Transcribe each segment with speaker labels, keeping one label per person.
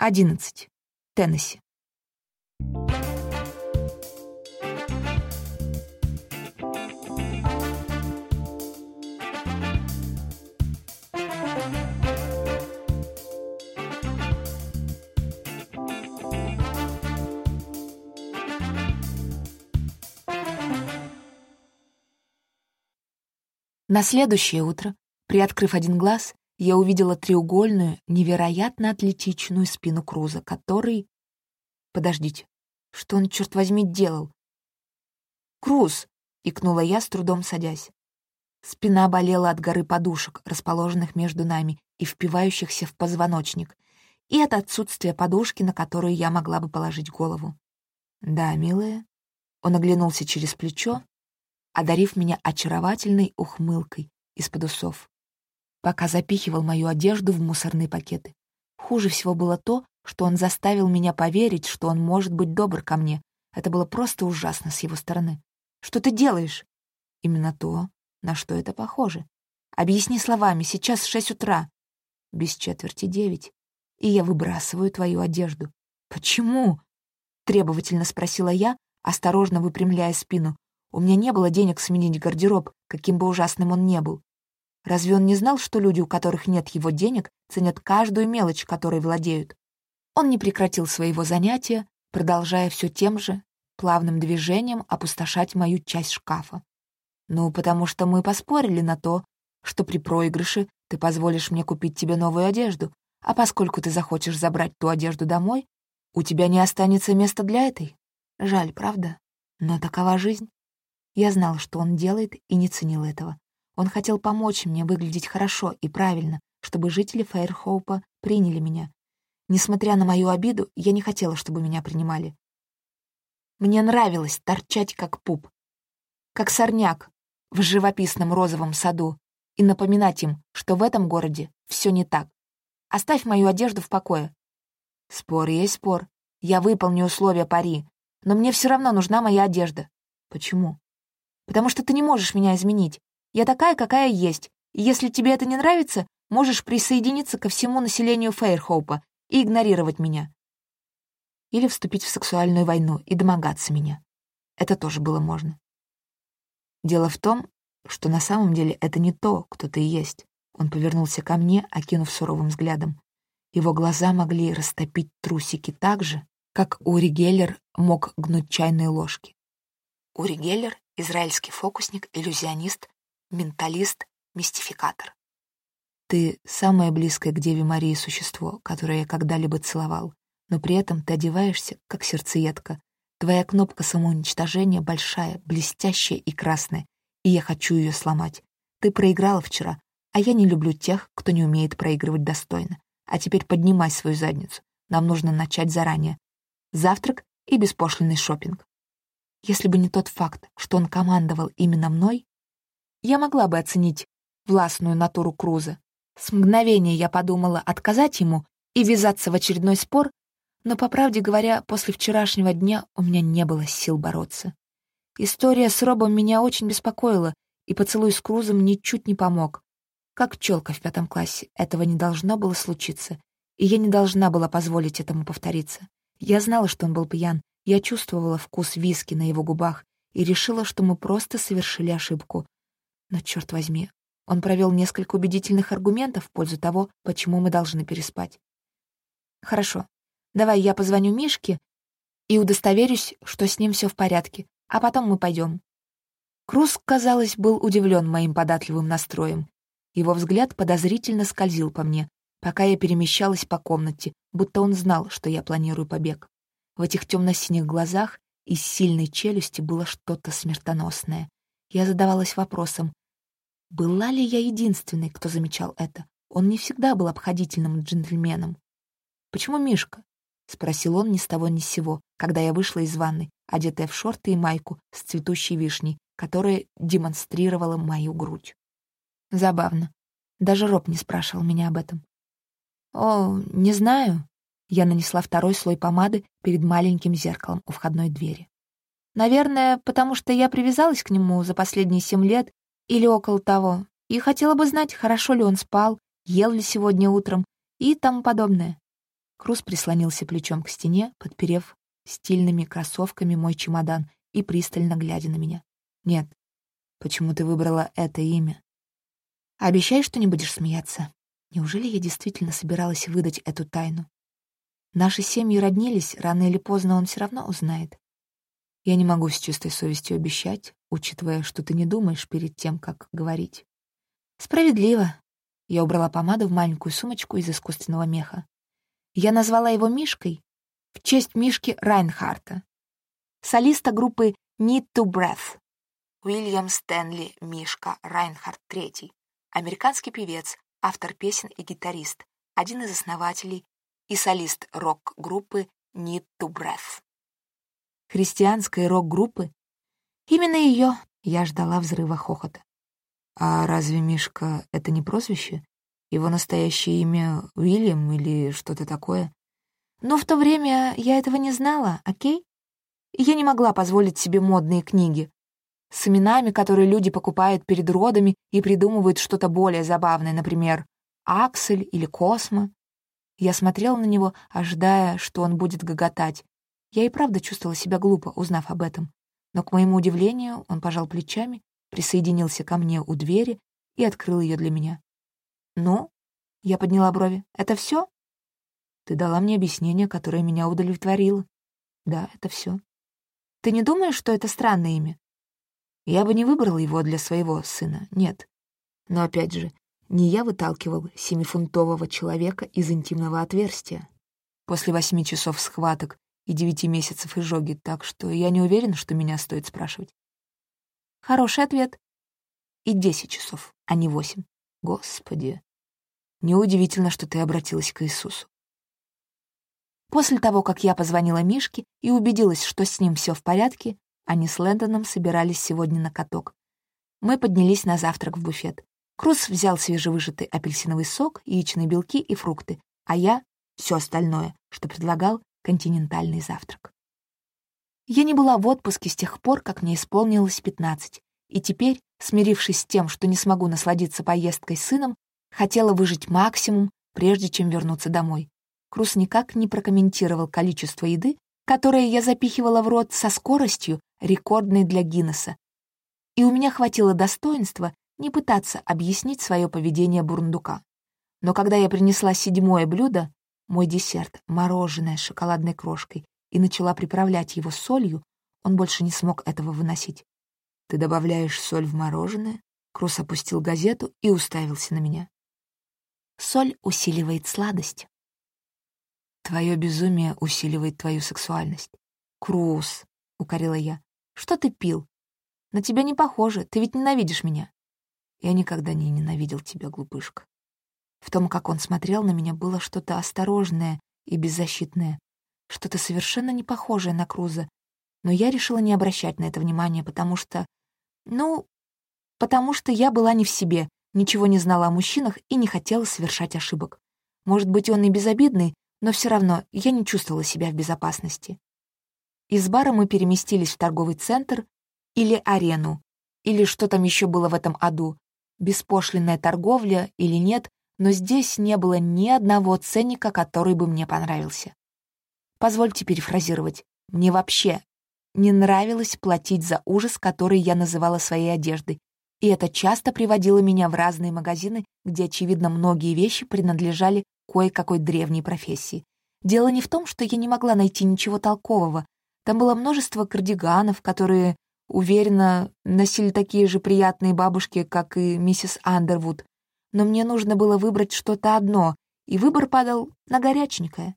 Speaker 1: 11. Теннесси. На следующее утро, приоткрыв один глаз, я увидела треугольную, невероятно атлетичную спину Круза, который... Подождите, что он, черт возьми, делал? «Круз!» — икнула я, с трудом садясь. Спина болела от горы подушек, расположенных между нами и впивающихся в позвоночник, и от отсутствия подушки, на которую я могла бы положить голову. «Да, милая». Он оглянулся через плечо, одарив меня очаровательной ухмылкой из-под усов, пока запихивал мою одежду в мусорные пакеты. Хуже всего было то, что он заставил меня поверить, что он может быть добр ко мне. Это было просто ужасно с его стороны. «Что ты делаешь?» «Именно то, на что это похоже. Объясни словами, сейчас шесть утра. Без четверти девять. И я выбрасываю твою одежду. Почему?» Требовательно спросила я, осторожно выпрямляя спину, у меня не было денег сменить гардероб, каким бы ужасным он ни был. Разве он не знал, что люди, у которых нет его денег, ценят каждую мелочь, которой владеют? Он не прекратил своего занятия, продолжая все тем же плавным движением опустошать мою часть шкафа. Ну, потому что мы поспорили на то, что при проигрыше ты позволишь мне купить тебе новую одежду, а поскольку ты захочешь забрать ту одежду домой, у тебя не останется места для этой. Жаль, правда? Но такова жизнь. Я знал, что он делает, и не ценил этого. Он хотел помочь мне выглядеть хорошо и правильно, чтобы жители Фейрхоупа приняли меня. Несмотря на мою обиду, я не хотела, чтобы меня принимали. Мне нравилось торчать как пуп, как сорняк в живописном розовом саду и напоминать им, что в этом городе все не так. Оставь мою одежду в покое. Спор есть спор. Я выполню условия пари, но мне все равно нужна моя одежда. Почему? потому что ты не можешь меня изменить. Я такая, какая есть, если тебе это не нравится, можешь присоединиться ко всему населению Фейрхоупа и игнорировать меня. Или вступить в сексуальную войну и домогаться меня. Это тоже было можно. Дело в том, что на самом деле это не то, кто ты есть. Он повернулся ко мне, окинув суровым взглядом. Его глаза могли растопить трусики так же, как Ури Геллер мог гнуть чайные ложки. Ури Геллер израильский фокусник, иллюзионист, менталист, мистификатор. Ты самое близкое к Деве Марии существо, которое я когда-либо целовал, но при этом ты одеваешься, как сердцеедка. Твоя кнопка самоуничтожения большая, блестящая и красная, и я хочу ее сломать. Ты проиграла вчера, а я не люблю тех, кто не умеет проигрывать достойно. А теперь поднимай свою задницу. Нам нужно начать заранее. Завтрак и беспошлинный шопинг. Если бы не тот факт, что он командовал именно мной, я могла бы оценить властную натуру Круза. С мгновения я подумала отказать ему и ввязаться в очередной спор, но, по правде говоря, после вчерашнего дня у меня не было сил бороться. История с Робом меня очень беспокоила, и поцелуй с Крузом ничуть не помог. Как пчелка в пятом классе, этого не должно было случиться, и я не должна была позволить этому повториться. Я знала, что он был пьян, я чувствовала вкус виски на его губах и решила, что мы просто совершили ошибку. Но, черт возьми, он провел несколько убедительных аргументов в пользу того, почему мы должны переспать. «Хорошо, давай я позвоню Мишке и удостоверюсь, что с ним все в порядке, а потом мы пойдем. Круз, казалось, был удивлен моим податливым настроем. Его взгляд подозрительно скользил по мне, пока я перемещалась по комнате, будто он знал, что я планирую побег. В этих темно-синих глазах из сильной челюсти было что-то смертоносное. Я задавалась вопросом, была ли я единственной, кто замечал это? Он не всегда был обходительным джентльменом. «Почему Мишка?» — спросил он ни с того ни с сего, когда я вышла из ванной, одетая в шорты и майку с цветущей вишней, которая демонстрировала мою грудь. Забавно. Даже Роб не спрашивал меня об этом. «О, не знаю», я нанесла второй слой помады перед маленьким зеркалом у входной двери. Наверное, потому что я привязалась к нему за последние семь лет или около того, и хотела бы знать, хорошо ли он спал, ел ли сегодня утром и тому подобное. Круз прислонился плечом к стене, подперев стильными кроссовками мой чемодан и пристально глядя на меня. «Нет, почему ты выбрала это имя?» «Обещай, что не будешь смеяться. Неужели я действительно собиралась выдать эту тайну? Наши семьи роднились, рано или поздно он все равно узнает. Я не могу с чистой совестью обещать, учитывая, что ты не думаешь перед тем, как говорить. Справедливо. Я убрала помаду в маленькую сумочку из искусственного меха. Я назвала его Мишкой в честь Мишки Райнхарта, солиста группы Need to Breath. Уильям Стэнли Мишка Райнхард III, американский певец, автор песен и гитарист, один из основателей и солист рок-группы Need to Breath. Христианской рок-группы? Именно ее я ждала взрыва хохота. А разве Мишка — это не прозвище? Его настоящее имя Уильям или что-то такое? Но в то время я этого не знала, окей? Я не могла позволить себе модные книги с именами, которые люди покупают перед родами и придумывают что-то более забавное, например, Аксель или Космо. Я смотрела на него, ожидая, что он будет гоготать. Я и правда чувствовала себя глупо, узнав об этом. Но, к моему удивлению, он пожал плечами, присоединился ко мне у двери и открыл ее для меня. «Ну?» — я подняла брови. «Это все? «Ты дала мне объяснение, которое меня удовлетворило». «Да, это все. «Ты не думаешь, что это странное имя?» «Я бы не выбрал его для своего сына, нет. Но опять же, не я выталкивал семифунтового человека из интимного отверстия после восьми часов схваток и девяти месяцев изжоги, так что я не уверен, что меня стоит спрашивать. Хороший ответ. И десять часов, а не восемь. Господи, Неудивительно, что ты обратилась к Иисусу. После того, как я позвонила Мишке и убедилась, что с ним все в порядке, они с Лэндоном собирались сегодня на каток. Мы поднялись на завтрак в буфет. Круз взял свежевыжатый апельсиновый сок, яичные белки и фрукты, а я — все остальное, что предлагал континентальный завтрак. Я не была в отпуске с тех пор, как мне исполнилось 15, и теперь, смирившись с тем, что не смогу насладиться поездкой с сыном, Хотела выжить максимум, прежде чем вернуться домой. Крус никак не прокомментировал количество еды, которое я запихивала в рот со скоростью, рекордной для Гиннесса. И у меня хватило достоинства не пытаться объяснить свое поведение бурундука. Но когда я принесла седьмое блюдо, мой десерт, мороженое с шоколадной крошкой, и начала приправлять его солью, он больше не смог этого выносить. «Ты добавляешь соль в мороженое?» Крус опустил газету и уставился на меня. Соль усиливает сладость. Твое безумие усиливает твою сексуальность. Круз, — укорила я, — что ты пил? На тебя не похоже, ты ведь ненавидишь меня. Я никогда не ненавидел тебя, глупышка. В том, как он смотрел на меня, было что-то осторожное и беззащитное, что-то совершенно не похожее на Круза, но я решила не обращать на это внимания, потому что... Ну, потому что я была не в себе, ничего не знала о мужчинах и не хотела совершать ошибок. Может быть, он и безобидный, но все равно я не чувствовала себя в безопасности. Из бара мы переместились в торговый центр или арену, или что там еще было в этом аду, беспошлинная торговля или нет, но здесь не было ни одного ценника, который бы мне понравился. Позвольте перефразировать. Мне вообще не нравилось платить за ужас, который я называла своей одеждой, и это часто приводило меня в разные магазины, где, очевидно, многие вещи принадлежали кое-какой древней профессии. Дело не в том, что я не могла найти ничего толкового. Там было множество кардиганов, которые, уверенно, носили такие же приятные бабушки, как и миссис Андервуд. Но мне нужно было выбрать что-то одно, и выбор падал на горяченькое.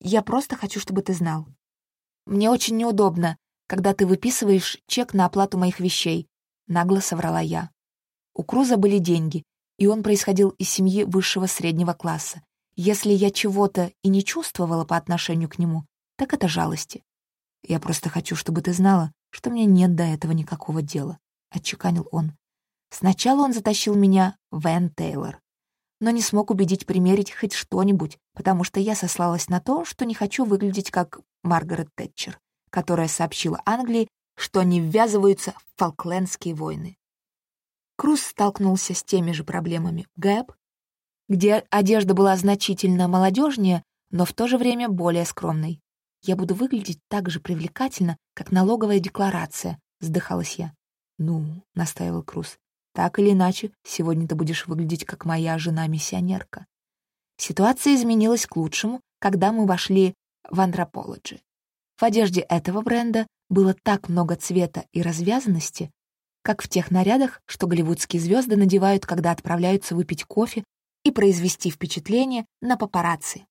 Speaker 1: Я просто хочу, чтобы ты знал. Мне очень неудобно, когда ты выписываешь чек на оплату моих вещей. — нагло соврала я. У Круза были деньги, и он происходил из семьи высшего среднего класса. Если я чего-то и не чувствовала по отношению к нему, так это жалости. «Я просто хочу, чтобы ты знала, что мне нет до этого никакого дела», — отчеканил он. Сначала он затащил меня в Энн Тейлор, но не смог убедить примерить хоть что-нибудь, потому что я сослалась на то, что не хочу выглядеть как Маргарет Тэтчер, которая сообщила Англии, что они ввязываются в Фолклендские войны. Круз столкнулся с теми же проблемами в Гэб, где одежда была значительно молодежнее, но в то же время более скромной. Я буду выглядеть так же привлекательно, как налоговая декларация, вздыхалась я. Ну, настаивал Круз, так или иначе, сегодня ты будешь выглядеть как моя жена-миссионерка. Ситуация изменилась к лучшему, когда мы вошли в антропологи. В одежде этого бренда было так много цвета и развязанности, как в тех нарядах, что голливудские звезды надевают, когда отправляются выпить кофе и произвести впечатление на папарацци.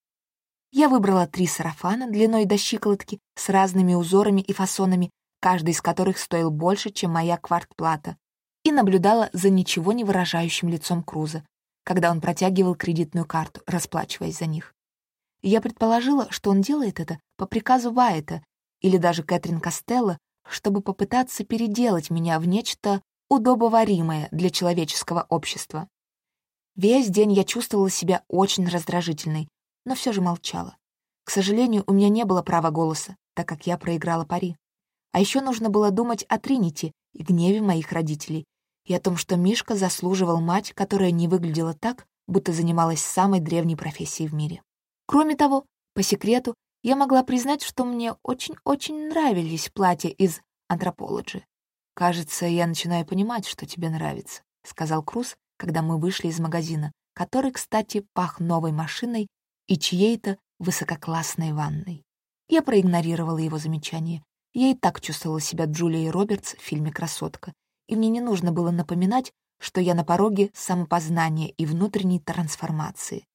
Speaker 1: Я выбрала три сарафана длиной до щиколотки с разными узорами и фасонами, каждый из которых стоил больше, чем моя квартплата, и наблюдала за ничего не выражающим лицом Круза, когда он протягивал кредитную карту, расплачиваясь за них. Я предположила, что он делает это по приказу Вайта или даже Кэтрин Костелло, чтобы попытаться переделать меня в нечто удобоваримое для человеческого общества. Весь день я чувствовала себя очень раздражительной, но все же молчала. К сожалению, у меня не было права голоса, так как я проиграла пари. А еще нужно было думать о Тринити и гневе моих родителей, и о том, что Мишка заслуживал мать, которая не выглядела так, будто занималась самой древней профессией в мире. Кроме того, по секрету, я могла признать, что мне очень-очень нравились платья из антропологи. «Кажется, я начинаю понимать, что тебе нравится», — сказал Круз, когда мы вышли из магазина, который, кстати, пах новой машиной и чьей-то высококлассной ванной. Я проигнорировала его замечание. Я и так чувствовала себя Джулией Робертс в фильме «Красотка», и мне не нужно было напоминать, что я на пороге самопознания и внутренней трансформации.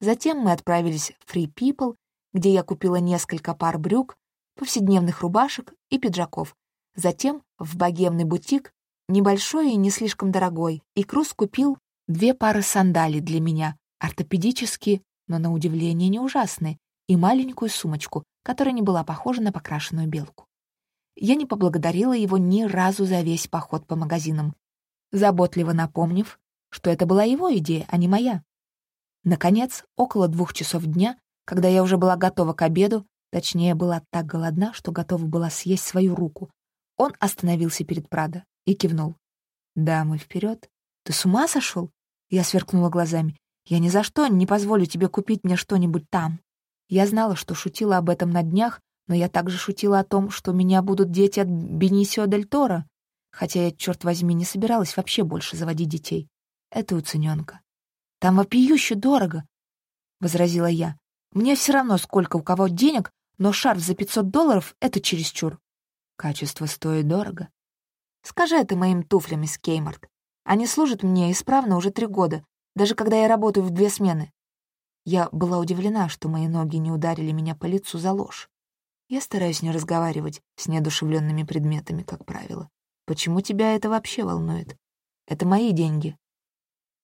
Speaker 1: Затем мы отправились в Free People, где я купила несколько пар брюк, повседневных рубашек и пиджаков. Затем в богемный бутик, небольшой и не слишком дорогой, и Круз купил две пары сандалий для меня, ортопедические но на удивление не ужасные, и маленькую сумочку, которая не была похожа на покрашенную белку. Я не поблагодарила его ни разу за весь поход по магазинам, заботливо напомнив, что это была его идея, а не моя. Наконец, около двух часов дня, когда я уже была готова к обеду, точнее, была так голодна, что готова была съесть свою руку, он остановился перед Прадо и кивнул. «Да, мы вперед. Ты с ума сошел?» Я сверкнула глазами. Я ни за что не позволю тебе купить мне что-нибудь там. Я знала, что шутила об этом на днях, но я также шутила о том, что у меня будут дети от Бенисио Дель Торо, хотя я, черт возьми, не собиралась вообще больше заводить детей. Это уцененка. Там вопиюще дорого, — возразила я. Мне все равно, сколько у кого денег, но шарф за 500 долларов — это чересчур. Качество стоит дорого. Скажи это моим туфлям из Кеймарт. Они служат мне исправно уже три года, даже когда я работаю в две смены. Я была удивлена, что мои ноги не ударили меня по лицу за ложь. Я стараюсь не разговаривать с неодушевленными предметами, как правило. Почему тебя это вообще волнует? Это мои деньги.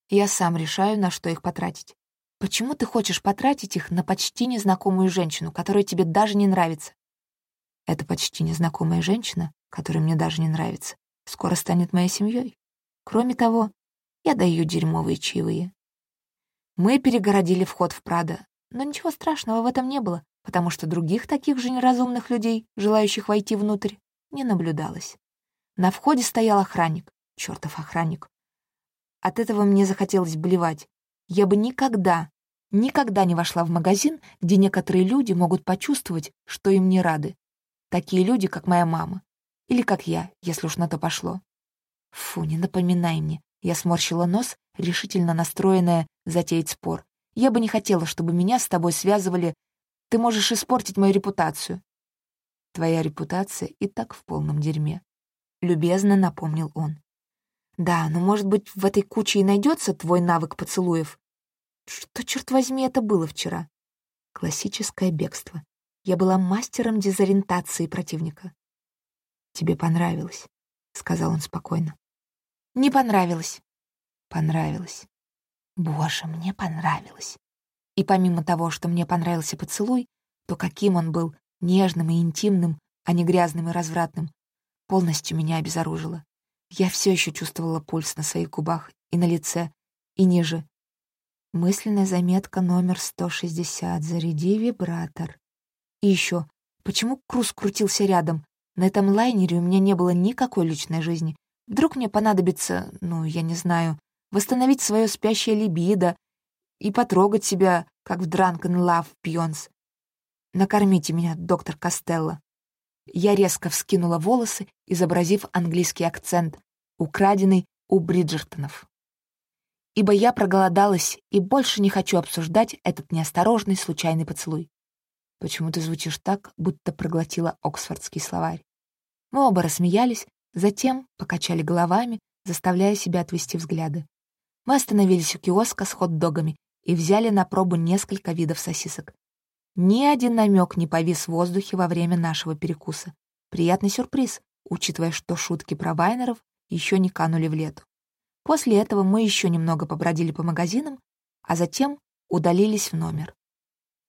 Speaker 1: Я сам решаю, на что их потратить. Почему ты хочешь потратить их на почти незнакомую женщину, которая тебе даже не нравится? Эта почти незнакомая женщина, которая мне даже не нравится, скоро станет моей семьей. Кроме того, я даю дерьмовые чаевые. Мы перегородили вход в Прадо, но ничего страшного в этом не было, потому что других таких же неразумных людей, желающих войти внутрь, не наблюдалось. На входе стоял охранник, чертов охранник. От этого мне захотелось блевать. Я бы никогда, никогда не вошла в магазин, где некоторые люди могут почувствовать, что им не рады. Такие люди, как моя мама. Или как я, если уж на то пошло. Фу, не напоминай мне. Я сморщила нос, решительно настроенная затеять спор. «Я бы не хотела, чтобы меня с тобой связывали. Ты можешь испортить мою репутацию». «Твоя репутация и так в полном дерьме», — любезно напомнил он. «Да, но, может быть, в этой куче и найдется твой навык поцелуев? Что, черт возьми, это было вчера?» Классическое бегство. Я была мастером дезориентации противника. «Тебе понравилось», — сказал он спокойно. Не понравилось. Понравилось. Боже, мне понравилось. И помимо того, что мне понравился поцелуй, то каким он был, нежным и интимным, а не грязным и развратным, полностью меня обезоружило. Я все еще чувствовала пульс на своих губах и на лице, и ниже. Мысленная заметка номер 160. Заряди вибратор. И еще, почему Круз крутился рядом? На этом лайнере у меня не было никакой личной жизни. Вдруг мне понадобится, ну, я не знаю, восстановить свое спящее либидо и потрогать себя, как в Drunken Love Пьонс. Накормите меня, доктор Костелло. Я резко вскинула волосы, изобразив английский акцент, украденный у Бриджертонов. Ибо я проголодалась и больше не хочу обсуждать этот неосторожный случайный поцелуй. Почему ты звучишь так, будто проглотила оксфордский словарь? Мы оба рассмеялись, затем покачали головами, заставляя себя отвести взгляды. Мы остановились у киоска с хот-догами и взяли на пробу несколько видов сосисок. Ни один намек не повис в воздухе во время нашего перекуса. Приятный сюрприз, учитывая, что шутки про Вайнеров еще не канули в лету. После этого мы еще немного побродили по магазинам, а затем удалились в номер.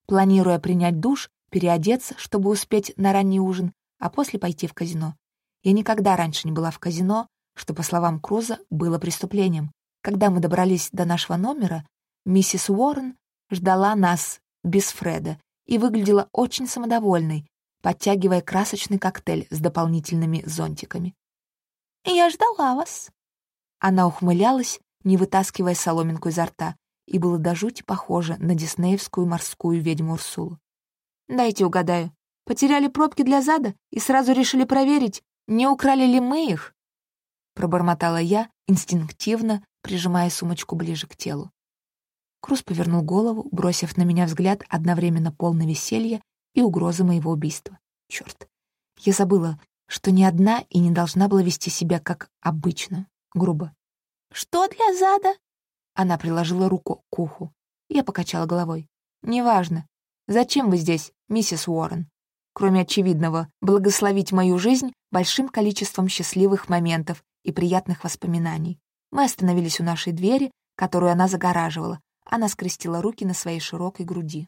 Speaker 1: Планируя принять душ, переодеться, чтобы успеть на ранний ужин, а после пойти в казино. Я никогда раньше не была в казино, что, по словам Круза, было преступлением. Когда мы добрались до нашего номера, миссис Уоррен ждала нас без Фреда и выглядела очень самодовольной, подтягивая красочный коктейль с дополнительными зонтиками. «Я ждала вас». Она ухмылялась, не вытаскивая соломинку изо рта, и было до жути похоже на диснеевскую морскую ведьму Урсулу. «Дайте угадаю. Потеряли пробки для зада и сразу решили проверить, не украли ли мы их?» Пробормотала я, инстинктивно прижимая сумочку ближе к телу. Круз повернул голову, бросив на меня взгляд одновременно полный веселья и угрозы моего убийства. Черт, я забыла, что ни одна и не должна была вести себя как обычно, грубо. «Что для зада?» Она приложила руку к уху. Я покачала головой. «Неважно. Зачем вы здесь, миссис Уоррен? Кроме очевидного, благословить мою жизнь большим количеством счастливых моментов и приятных воспоминаний. Мы остановились у нашей двери, которую она загораживала. Она скрестила руки на своей широкой груди.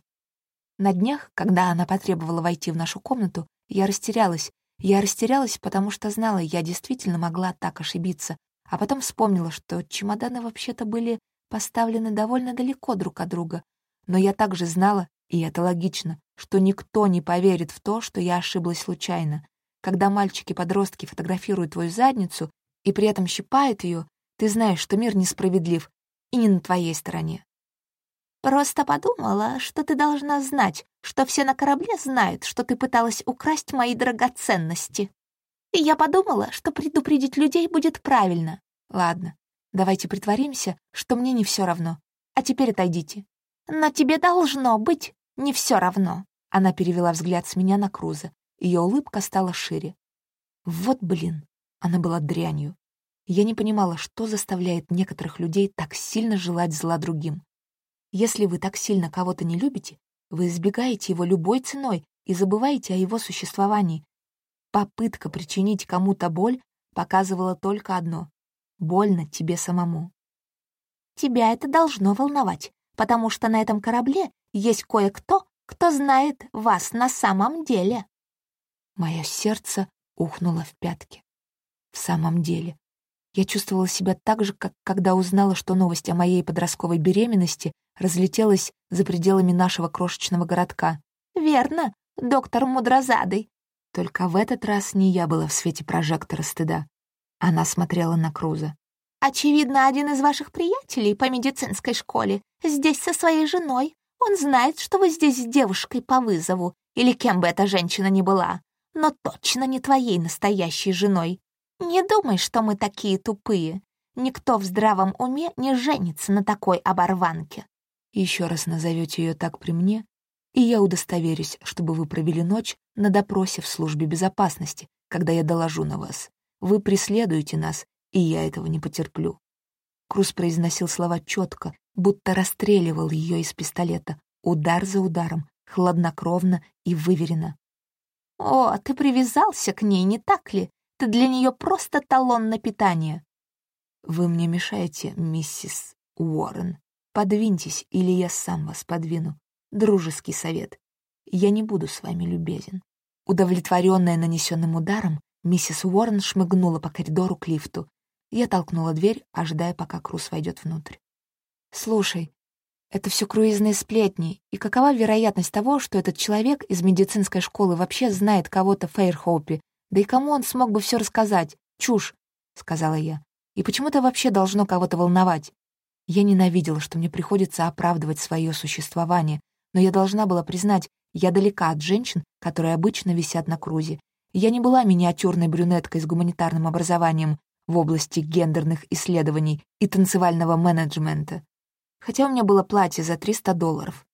Speaker 1: На днях, когда она потребовала войти в нашу комнату, я растерялась. Я растерялась, потому что знала, я действительно могла так ошибиться, а потом вспомнила, что чемоданы вообще-то были поставлены довольно далеко друг от друга. Но я также знала, и это логично, что никто не поверит в то, что я ошиблась случайно. Когда мальчики-подростки фотографируют твою задницу и при этом щипают ее, ты знаешь, что мир несправедлив и не на твоей стороне. Просто подумала, что ты должна знать, что все на корабле знают, что ты пыталась украсть мои драгоценности. И я подумала, что предупредить людей будет правильно. Ладно, давайте притворимся, что мне не все равно. А теперь отойдите. Но тебе должно быть не все равно. Она перевела взгляд с меня на Круза. Ее улыбка стала шире. Вот блин, она была дрянью. Я не понимала, что заставляет некоторых людей так сильно желать зла другим. Если вы так сильно кого-то не любите, вы избегаете его любой ценой и забываете о его существовании. Попытка причинить кому-то боль показывала только одно — больно тебе самому. Тебя это должно волновать, потому что на этом корабле есть кое-кто, кто знает вас на самом деле. Мое сердце ухнуло в пятки. В самом деле, я чувствовала себя так же, как когда узнала, что новость о моей подростковой беременности разлетелась за пределами нашего крошечного городка. «Верно, доктор Мудрозадый». Только в этот раз не я была в свете прожектора стыда. Она смотрела на Круза. «Очевидно, один из ваших приятелей по медицинской школе здесь со своей женой. Он знает, что вы здесь с девушкой по вызову, или кем бы эта женщина ни была, но точно не твоей настоящей женой. «Не думай, что мы такие тупые. Никто в здравом уме не женится на такой оборванке». Еще раз назовете ее так при мне, и я удостоверюсь, чтобы вы провели ночь на допросе в службе безопасности, когда я доложу на вас. Вы преследуете нас, и я этого не потерплю». Круз произносил слова четко, будто расстреливал ее из пистолета, удар за ударом, хладнокровно и выверенно. «О, ты привязался к ней, не так ли? Ты для нее просто талон на питание. Вы мне мешаете, миссис Уоррен. Подвиньтесь, или я сам вас подвину. Дружеский совет. Я не буду с вами любезен. Удовлетворенная нанесенным ударом, миссис Уоррен шмыгнула по коридору к лифту. Я толкнула дверь, ожидая, пока Крус войдет внутрь. «Слушай, это все круизные сплетни, и какова вероятность того, что этот человек из медицинской школы вообще знает кого-то в Фейрхоупе да и кому он смог бы все рассказать? Чушь, — сказала я. И почему это вообще должно кого-то волновать? Я ненавидела, что мне приходится оправдывать свое существование, но я должна была признать, я далека от женщин, которые обычно висят на крузе. Я не была миниатюрной брюнеткой с гуманитарным образованием в области гендерных исследований и танцевального менеджмента. Хотя у меня было платье за 300 долларов,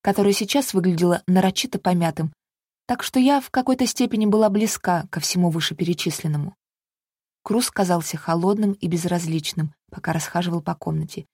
Speaker 1: которое сейчас выглядело нарочито помятым, так что я в какой-то степени была близка ко всему вышеперечисленному. Круз казался холодным и безразличным, пока расхаживал по комнате.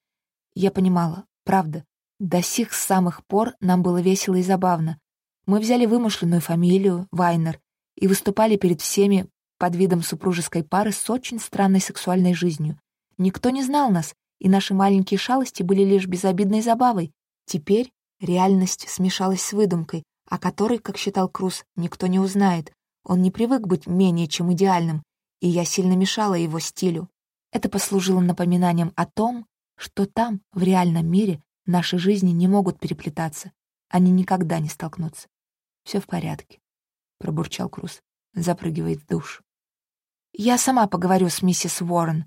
Speaker 1: Я понимала, правда, до сих самых пор нам было весело и забавно. Мы взяли вымышленную фамилию, Вайнер, и выступали перед всеми под видом супружеской пары с очень странной сексуальной жизнью. Никто не знал нас, и наши маленькие шалости были лишь безобидной забавой. Теперь реальность смешалась с выдумкой, о которой, как считал Круз, никто не узнает. Он не привык быть менее чем идеальным, и я сильно мешала его стилю. Это послужило напоминанием о том, что там, в реальном мире, наши жизни не могут переплетаться. Они никогда не столкнутся. Все в порядке», — пробурчал Круз, запрыгивает в душ. «Я сама поговорю с миссис Уоррен.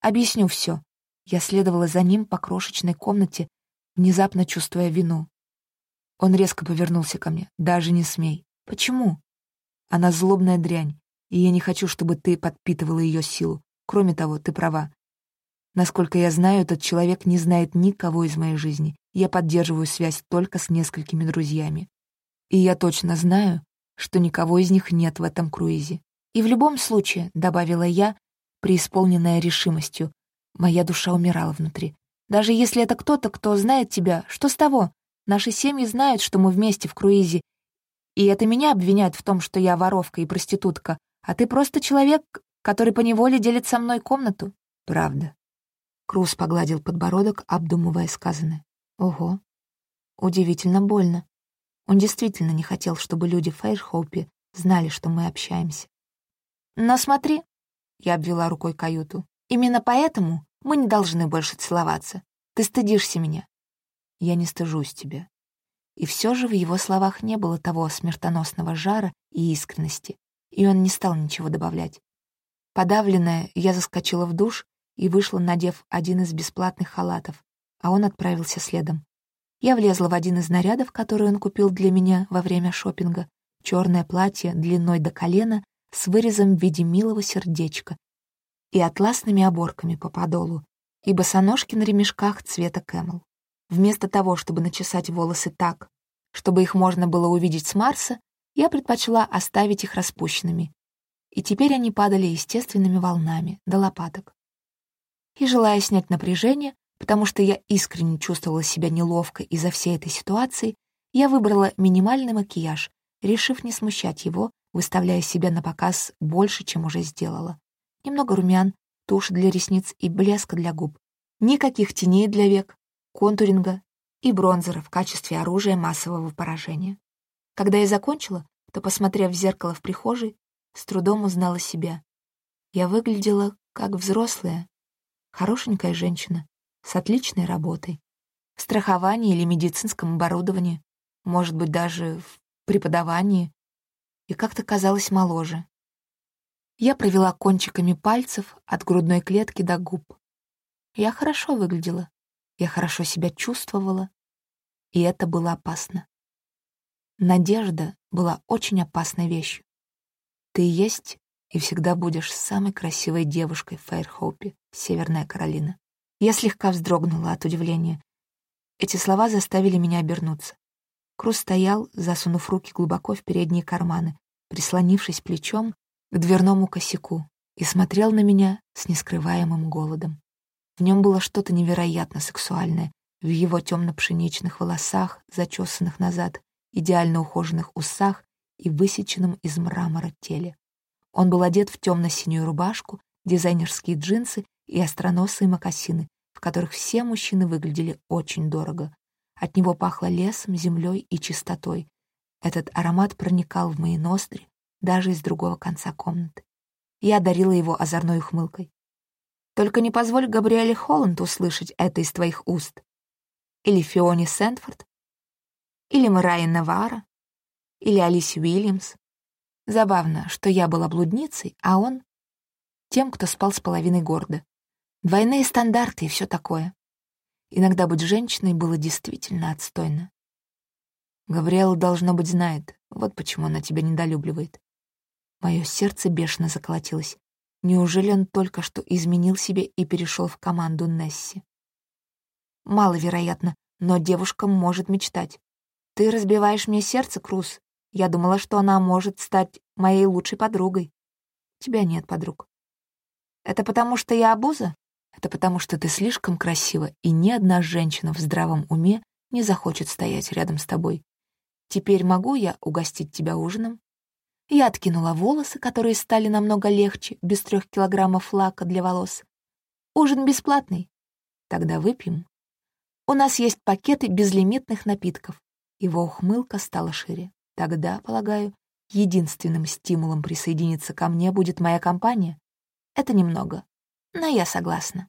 Speaker 1: Объясню все. Я следовала за ним по крошечной комнате, внезапно чувствуя вину. Он резко повернулся ко мне. «Даже не смей. Почему?» «Она злобная дрянь, и я не хочу, чтобы ты подпитывала ее силу. Кроме того, ты права. Насколько я знаю, этот человек не знает никого из моей жизни. Я поддерживаю связь только с несколькими друзьями. И я точно знаю, что никого из них нет в этом круизе. И в любом случае, — добавила я, преисполненная решимостью, моя душа умирала внутри. Даже если это кто-то, кто знает тебя, что с того? Наши семьи знают, что мы вместе в круизе, и это меня обвиняют в том, что я воровка и проститутка, а ты просто человек, который поневоле делит со мной комнату. Правда. Круз погладил подбородок, обдумывая сказанное. Ого. Удивительно больно. Он действительно не хотел, чтобы люди в Фейрхоупе знали, что мы общаемся. «Но смотри», — я обвела рукой каюту, «именно поэтому мы не должны больше целоваться. Ты стыдишься меня». «Я не стыжусь тебя». И все же в его словах не было того смертоносного жара и искренности, и он не стал ничего добавлять. Подавленная, я заскочила в душ и вышла, надев один из бесплатных халатов, а он отправился следом. Я влезла в один из нарядов, который он купил для меня во время шопинга. Черное платье длиной до колена с вырезом в виде милого сердечка и атласными оборками по подолу, и босоножки на ремешках цвета кэмел. Вместо того, чтобы начесать волосы так, чтобы их можно было увидеть с Марса, я предпочла оставить их распущенными. И теперь они падали естественными волнами до лопаток. И, желая снять напряжение, потому что я искренне чувствовала себя неловко из-за всей этой ситуации, я выбрала минимальный макияж, решив не смущать его, выставляя себя на показ больше, чем уже сделала. Немного румян, тушь для ресниц и блеска для губ. Никаких теней для век, контуринга и бронзера в качестве оружия массового поражения. Когда я закончила, то, посмотрев в зеркало в прихожей, с трудом узнала себя. Я выглядела как взрослая, хорошенькая женщина, с отличной работой. В страховании или медицинском оборудовании, может быть, даже в преподавании, и как-то казалось моложе. Я провела кончиками пальцев от грудной клетки до губ. Я хорошо выглядела, я хорошо себя чувствовала, и это было опасно. Надежда была очень опасной вещью. Ты есть и всегда будешь самой красивой девушкой в Фейрхоупе, Северная Каролина. Я слегка вздрогнула от удивления. Эти слова заставили меня обернуться. Круз стоял, засунув руки глубоко в передние карманы, прислонившись плечом к дверному косяку, и смотрел на меня с нескрываемым голодом. В нем было что-то невероятно сексуальное, в его темно-пшеничных волосах, зачесанных назад, идеально ухоженных усах и высеченном из мрамора теле. Он был одет в темно-синюю рубашку, дизайнерские джинсы и остроносые мокасины, в которых все мужчины выглядели очень дорого. От него пахло лесом, землей и чистотой. Этот аромат проникал в мои ноздри даже из другого конца комнаты. Я одарила его озорной ухмылкой. «Только не позволь Габриэле Холланд услышать это из твоих уст. Или Фионе Сентфорд, или Марайя Навара, или Алисе Уильямс. Забавно, что я была блудницей, а он — тем, кто спал с половиной города. Двойные стандарты и все такое. Иногда быть женщиной было действительно отстойно. Гавриэла, должно быть, знает. Вот почему она тебя недолюбливает. Мое сердце бешено заколотилось. Неужели он только что изменил себе и перешел в команду Несси? Маловероятно, но девушка может мечтать. Ты разбиваешь мне сердце, Круз. Я думала, что она может стать моей лучшей подругой. Тебя нет подруг. Это потому, что я обуза? Это потому, что ты слишком красива, и ни одна женщина в здравом уме не захочет стоять рядом с тобой. Теперь могу я угостить тебя ужином? Я откинула волосы, которые стали намного легче, без трех килограммов лака для волос. Ужин бесплатный. Тогда выпьем. У нас есть пакеты безлимитных напитков. Его ухмылка стала шире. Тогда, полагаю, единственным стимулом присоединиться ко мне будет моя компания. Это немного, но я согласна.